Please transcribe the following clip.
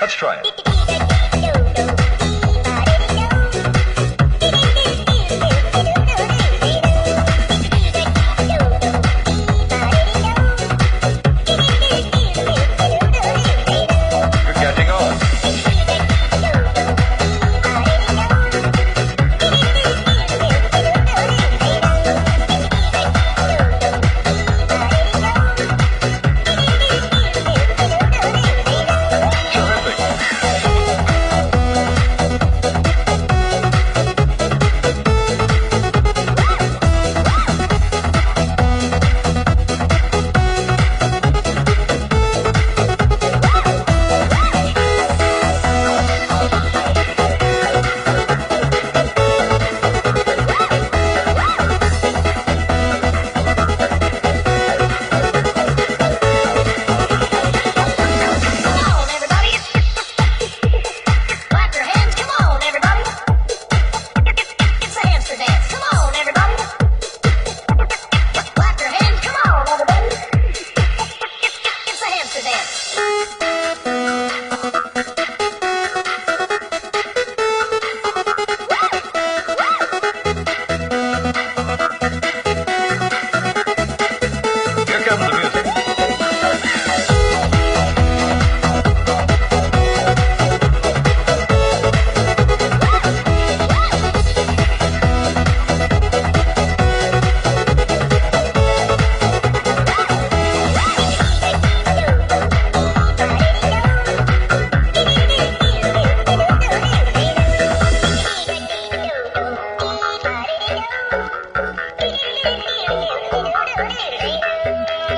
Let's try it.